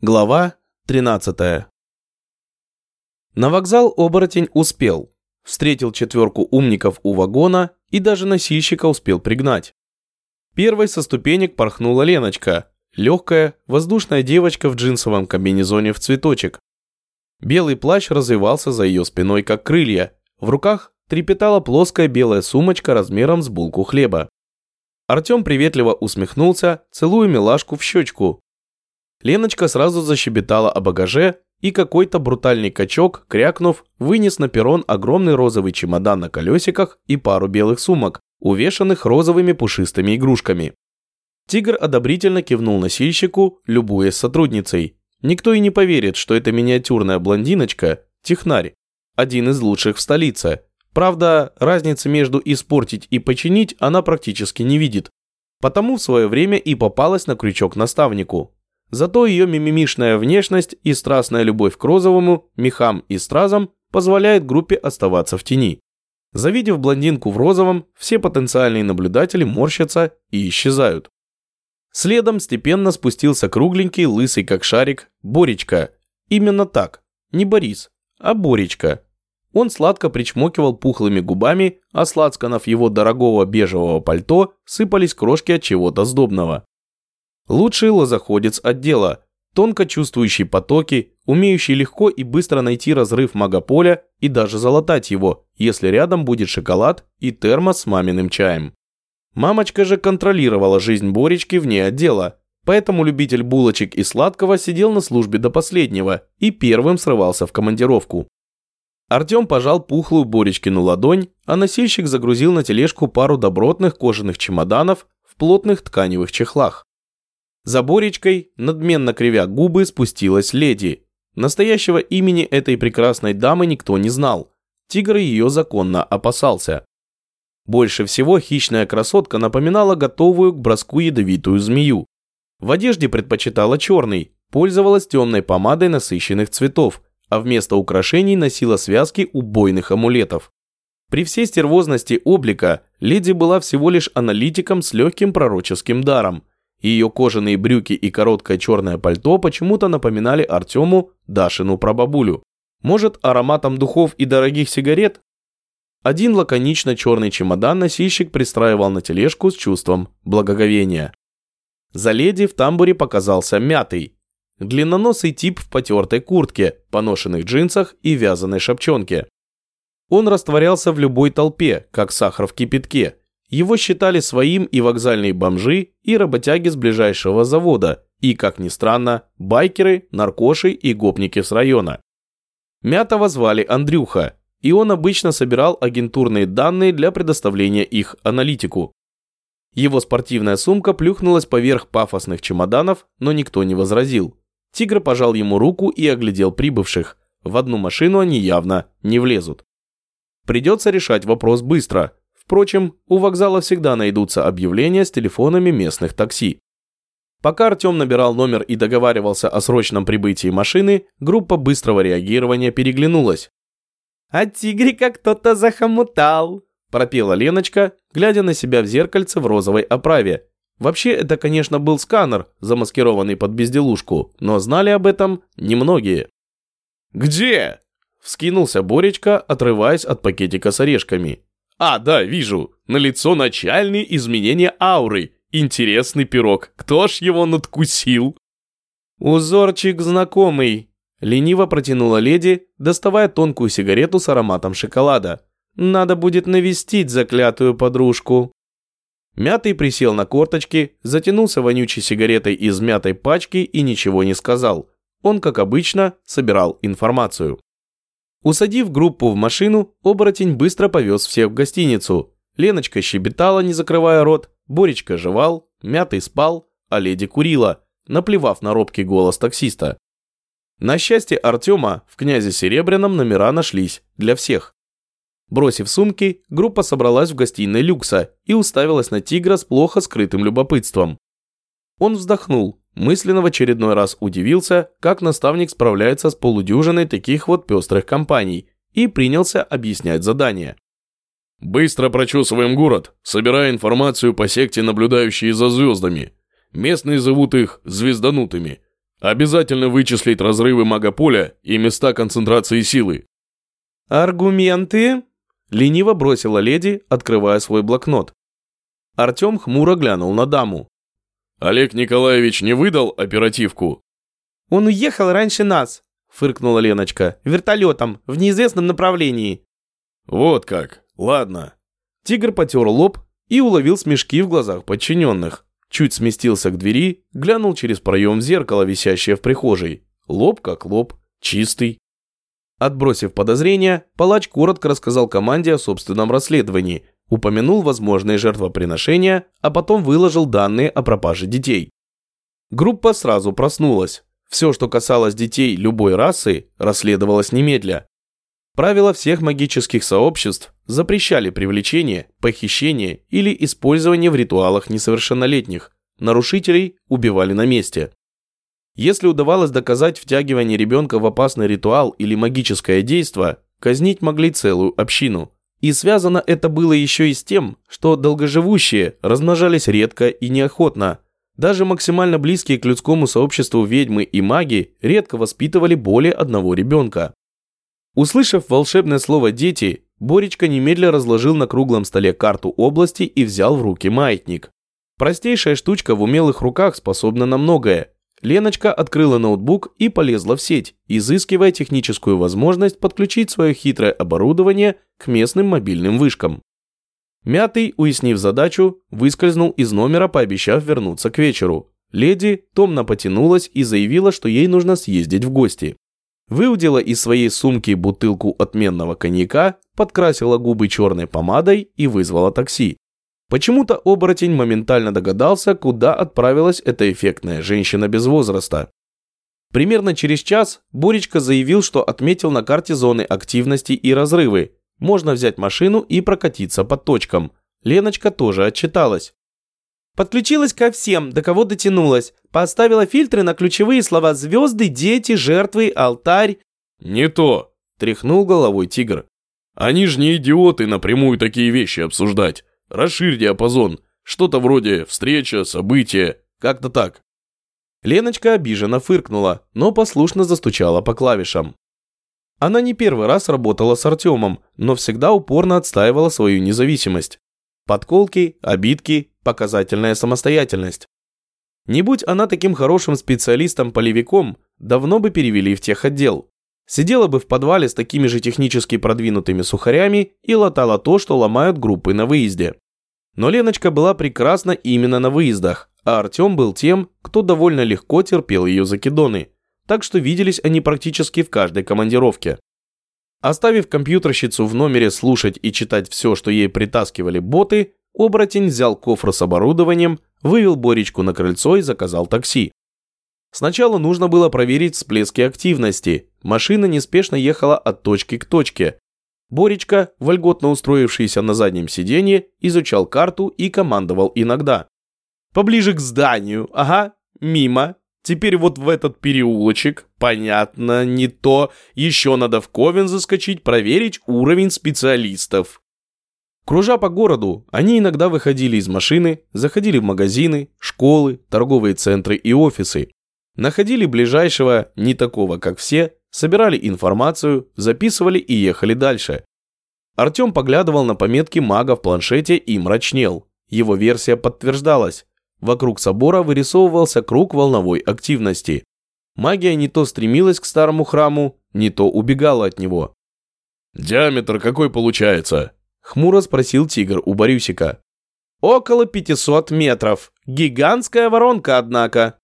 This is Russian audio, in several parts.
Глава 13 На вокзал оборотень успел. Встретил четверку умников у вагона и даже носильщика успел пригнать. Первой со ступенек порхнула Леночка, легкая, воздушная девочка в джинсовом комбинезоне в цветочек. Белый плащ развивался за ее спиной, как крылья. В руках трепетала плоская белая сумочка размером с булку хлеба. Артем приветливо усмехнулся, целуя милашку в щечку, Леночка сразу защебетала о багаже, и какой-то брутальный качок, крякнув, вынес на перрон огромный розовый чемодан на колесиках и пару белых сумок, увешанных розовыми пушистыми игрушками. Тигр одобрительно кивнул носильщику, любуясь сотрудницей. Никто и не поверит, что эта миниатюрная блондиночка – технарь, один из лучших в столице. Правда, разницы между испортить и починить она практически не видит. Потому в свое время и попалась на крючок наставнику. Зато ее мимимишная внешность и страстная любовь к розовому, мехам и стразам позвляет группе оставаться в тени. Завидев блондинку в розовом, все потенциальные наблюдатели морщатся и исчезают. Следом степенно спустился кругленький, лысый как шарик, Боречка. Именно так. Не Борис, а Боречка. Он сладко причмокивал пухлыми губами, а с его дорогого бежевого пальто сыпались крошки от чего-то сдобного. Лучший лозоходец отдела, тонко чувствующий потоки, умеющий легко и быстро найти разрыв магополя и даже залатать его, если рядом будет шоколад и термос с маминым чаем. Мамочка же контролировала жизнь Боречки вне отдела, поэтому любитель булочек и сладкого сидел на службе до последнего и первым срывался в командировку. Артем пожал пухлую Боречкину ладонь, а носильщик загрузил на тележку пару добротных кожаных чемоданов в плотных тканевых чехлах. За Боречкой, надменно кривя губы, спустилась леди. Настоящего имени этой прекрасной дамы никто не знал. Тигр ее законно опасался. Больше всего хищная красотка напоминала готовую к броску ядовитую змею. В одежде предпочитала черный, пользовалась темной помадой насыщенных цветов, а вместо украшений носила связки убойных амулетов. При всей стервозности облика леди была всего лишь аналитиком с легким пророческим даром. Ее кожаные брюки и короткое черное пальто почему-то напоминали Артему Дашину прабабулю. Может, ароматом духов и дорогих сигарет? Один лаконично черный чемодан носильщик пристраивал на тележку с чувством благоговения. За леди в тамбуре показался мятый. Длинноносый тип в потертой куртке, поношенных джинсах и вязаной шапчонке. Он растворялся в любой толпе, как сахар в кипятке, его считали своим и вокзальные бомжи, и работяги с ближайшего завода, и, как ни странно, байкеры, наркоши и гопники с района. Мятого звали Андрюха, и он обычно собирал агентурные данные для предоставления их аналитику. Его спортивная сумка плюхнулась поверх пафосных чемоданов, но никто не возразил. Тигр пожал ему руку и оглядел прибывших. В одну машину они явно не влезут. Придется решать вопрос быстро, Впрочем, у вокзала всегда найдутся объявления с телефонами местных такси. Пока Артем набирал номер и договаривался о срочном прибытии машины, группа быстрого реагирования переглянулась. «А тигрика кто-то захомутал», – пропела Леночка, глядя на себя в зеркальце в розовой оправе. Вообще, это, конечно, был сканер, замаскированный под безделушку, но знали об этом немногие. «Где?» – вскинулся Боречка, отрываясь от пакетика с орешками. А, да, вижу. На лицо начальные изменения ауры. Интересный пирог. Кто ж его надкусил? Узорчик знакомый. Лениво протянула леди, доставая тонкую сигарету с ароматом шоколада. Надо будет навестить заклятую подружку. Мятый присел на корточки, затянулся вонючей сигаретой из мятой пачки и ничего не сказал. Он, как обычно, собирал информацию. Усадив группу в машину, оборотень быстро повез всех в гостиницу. Леночка щебетала, не закрывая рот, Боречка жевал, Мятый спал, а леди курила, наплевав на робкий голос таксиста. На счастье Артема в князе Серебряном номера нашлись для всех. Бросив сумки, группа собралась в гостиной люкса и уставилась на тигра с плохо скрытым любопытством. Он вздохнул, мысленно в очередной раз удивился, как наставник справляется с полудюжиной таких вот пестрых компаний, и принялся объяснять задание. «Быстро прочесываем город, собирая информацию по секте, наблюдающие за звездами. Местные зовут их звезданутыми. Обязательно вычислить разрывы магополя и места концентрации силы. «Аргументы?» – лениво бросила леди, открывая свой блокнот. Артем хмуро глянул на даму. «Олег Николаевич не выдал оперативку?» «Он уехал раньше нас», – фыркнула Леночка, – «вертолетом, в неизвестном направлении». «Вот как, ладно». Тигр потер лоб и уловил смешки в глазах подчиненных. Чуть сместился к двери, глянул через проем в зеркало, висящее в прихожей. Лоб как лоб, чистый. Отбросив подозрения, палач коротко рассказал команде о собственном расследовании, упомянул возможные жертвоприношения, а потом выложил данные о пропаже детей. Группа сразу проснулась. Все, что касалось детей любой расы, расследовалось немедля. Правила всех магических сообществ запрещали привлечение, похищение или использование в ритуалах несовершеннолетних. Нарушителей убивали на месте. Если удавалось доказать втягивание ребенка в опасный ритуал или магическое действо, казнить могли целую общину. И связано это было еще и с тем, что долгоживущие размножались редко и неохотно. Даже максимально близкие к людскому сообществу ведьмы и маги редко воспитывали более одного ребенка. Услышав волшебное слово «дети», Боречка немедля разложил на круглом столе карту области и взял в руки маятник. Простейшая штучка в умелых руках способна на многое. Леночка открыла ноутбук и полезла в сеть, изыскивая техническую возможность подключить свое хитрое оборудование к местным мобильным вышкам. Мятый, уяснив задачу, выскользнул из номера, пообещав вернуться к вечеру. Леди томно потянулась и заявила, что ей нужно съездить в гости выудила из своей сумки бутылку отменного коньяка, подкрасила губы черной помадой и вызвала такси. Почему-то оборотень моментально догадался, куда отправилась эта эффектная женщина без возраста. Примерно через час Боречка заявил, что отметил на карте зоны активности и разрывы. Можно взять машину и прокатиться по точкам. Леночка тоже отчиталась. Подключилась ко всем, до кого дотянулась. Поставила фильтры на ключевые слова «звезды», «дети», «жертвы», «алтарь». «Не то», – тряхнул головой тигр. «Они же не идиоты напрямую такие вещи обсуждать. Расширь диапазон. Что-то вроде встреча, события, как-то так». Леночка обиженно фыркнула, но послушно застучала по клавишам. Она не первый раз работала с Артемом, но всегда упорно отстаивала свою независимость. Подколки, обидки, показательная самостоятельность. Не будь она таким хорошим специалистом-полевиком, давно бы перевели в техотдел. Сидела бы в подвале с такими же технически продвинутыми сухарями и латала то, что ломают группы на выезде. Но Леночка была прекрасна именно на выездах, а Артем был тем, кто довольно легко терпел ее закидоны. Так что виделись они практически в каждой командировке. Оставив компьютерщицу в номере слушать и читать все, что ей притаскивали боты, оборотень взял кофр с оборудованием, вывел Боречку на крыльцо и заказал такси. Сначала нужно было проверить всплески активности. Машина неспешно ехала от точки к точке. Боречка, вольготно устроившийся на заднем сиденье, изучал карту и командовал иногда. «Поближе к зданию, ага, мимо, Теперь вот в этот переулочек, понятно, не то, еще надо в Ковен заскочить, проверить уровень специалистов. Кружа по городу, они иногда выходили из машины, заходили в магазины, школы, торговые центры и офисы. Находили ближайшего, не такого как все, собирали информацию, записывали и ехали дальше. Артем поглядывал на пометки мага в планшете и мрачнел. Его версия подтверждалась. Вокруг собора вырисовывался круг волновой активности. Магия не то стремилась к старому храму, не то убегала от него. «Диаметр какой получается?» – хмуро спросил тигр у Борюсика. «Около 500 метров. Гигантская воронка, однако».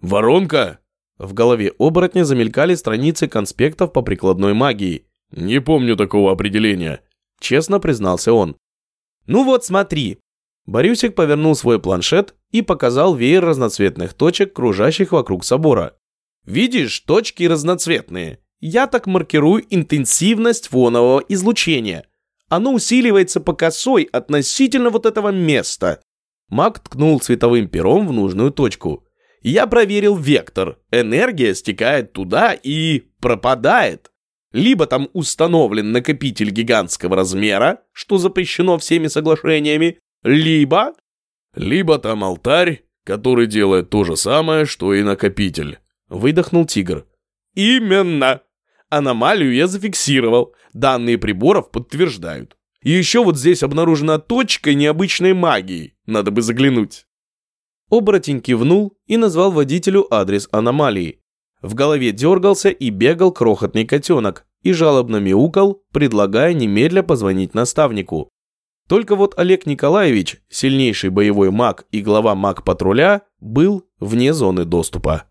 «Воронка?» В голове оборотня замелькали страницы конспектов по прикладной магии. «Не помню такого определения», – честно признался он. «Ну вот смотри, Борюсик повернул свой планшет и показал веер разноцветных точек, кружащих вокруг собора. «Видишь, точки разноцветные. Я так маркирую интенсивность фонового излучения. Оно усиливается по косой относительно вот этого места». Маг ткнул цветовым пером в нужную точку. «Я проверил вектор. Энергия стекает туда и пропадает. Либо там установлен накопитель гигантского размера, что запрещено всеми соглашениями, либо... Либо там алтарь, который делает то же самое, что и накопитель. выдохнул тигр. Именно. Аномалию я зафиксировал. Данные приборов подтверждают. Еще вот здесь обнаружена точка необычной магии. Надо бы заглянуть. Оборотень кивнул и назвал водителю адрес аномалии. В голове дергался и бегал крохотный котенок и жалобно мяукал, предлагая немедля позвонить наставнику. Только вот Олег Николаевич, сильнейший боевой маг и глава маг-патруля, был вне зоны доступа.